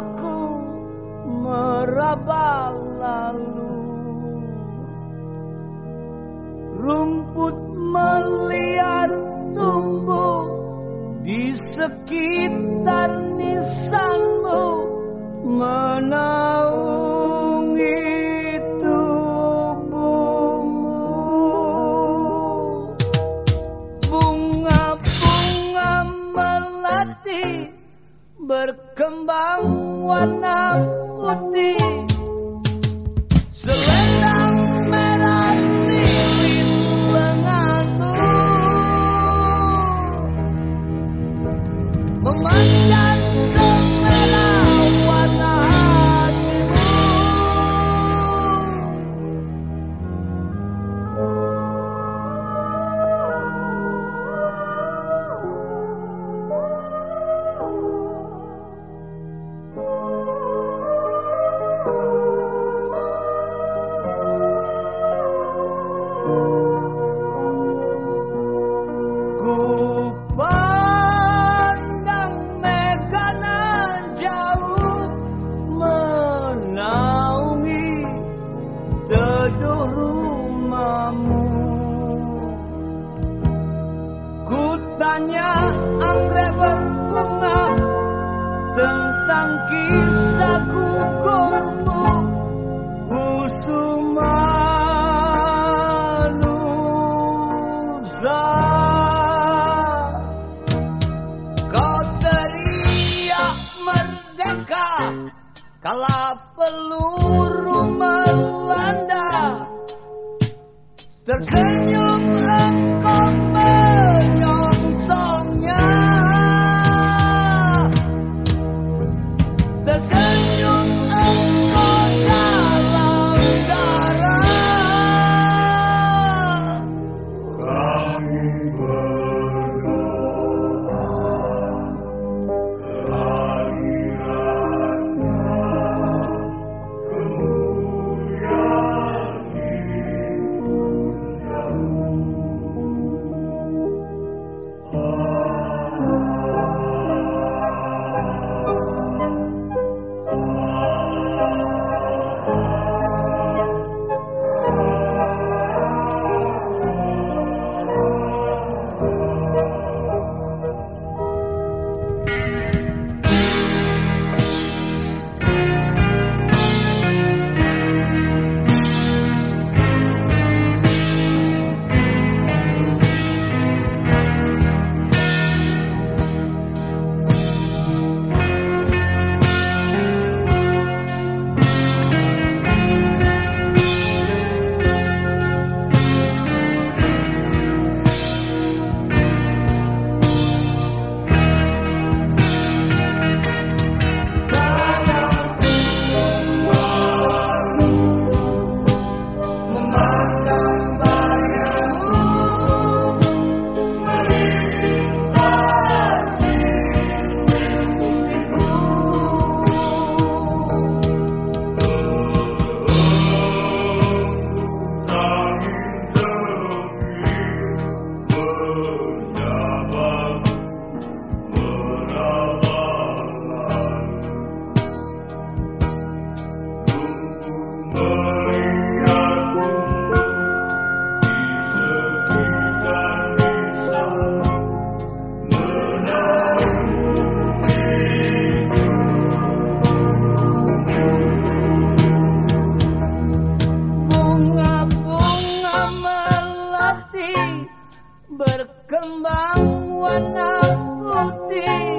menyapaku meraba lalu. Rumput meliar tumbuh di sekitar nisanmu menaungi tubuhmu. Bunga-bunga melati berkembang warna putih tanya anggrek berbunga tentang kisah Kala peluru melanda Tersenyum engkau Oh, things.